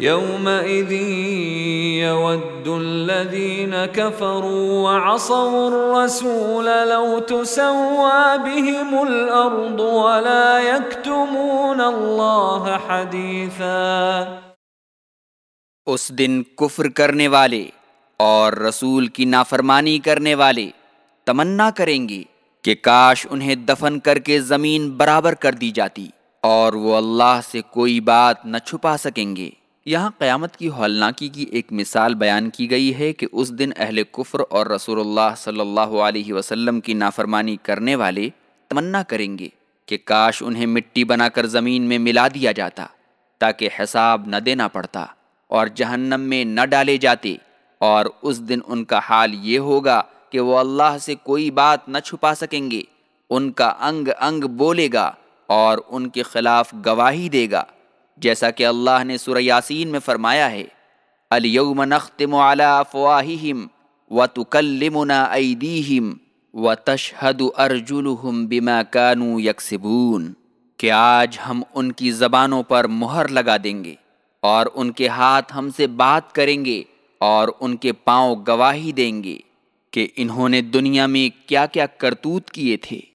يومئذ يود الذين كفروا وعصوا الرسول لو تسوى بهم الأرض ولا يكتمون الله حديثا اس دن کفر کرنے والے اور رسول کی نافرمانی کرنے والے تمنا کریں گے کہ کاش انہیں دفن کر کے زمین برابر کر دی جاتی اور وہ اللہ سے کوئی بات نہ چھپا سکیں گے۔ یہاں قیامت کی ہولناکی کی ایک مثال بیان کی گئی ہے کہ اس دن اہل کفر اور رسول اللہ صلی اللہ علیہ وسلم کی نافرمانی کرنے والے تمنا کریں گے کہ کاش انہیں مٹی بنا کر زمین میں ملا دیا جاتا، تاکہ حساب نہ دینا پڑتا اور جہنم میں نہ ڈالے جاتے۔ اور اس دن ان کا حال یہ ہوگا کہ وہ اللہ سے کوئی بات نہ چھپا سکیں گے، ان کا انگ انگ بولے گا اور ان کے خلاف گواہی دے گا۔ جیسا کہ اللہ نے سورہ یاسین میں فرمایا ہے الیوم نختم علی افواہہم وتکلمنا ایدیہم وتشہد ارجلہم بما کانوا یکسبون۔ کہ آج ہم ان کی زبانوں پر مہر لگا دیں گے اور ان کے ہاتھ ہم سے بات کریں گے اور ان کے پاؤں گواہی دیں گے کہ انہوں نے دنیا میں کیا کیا کرتوت کیے تھے۔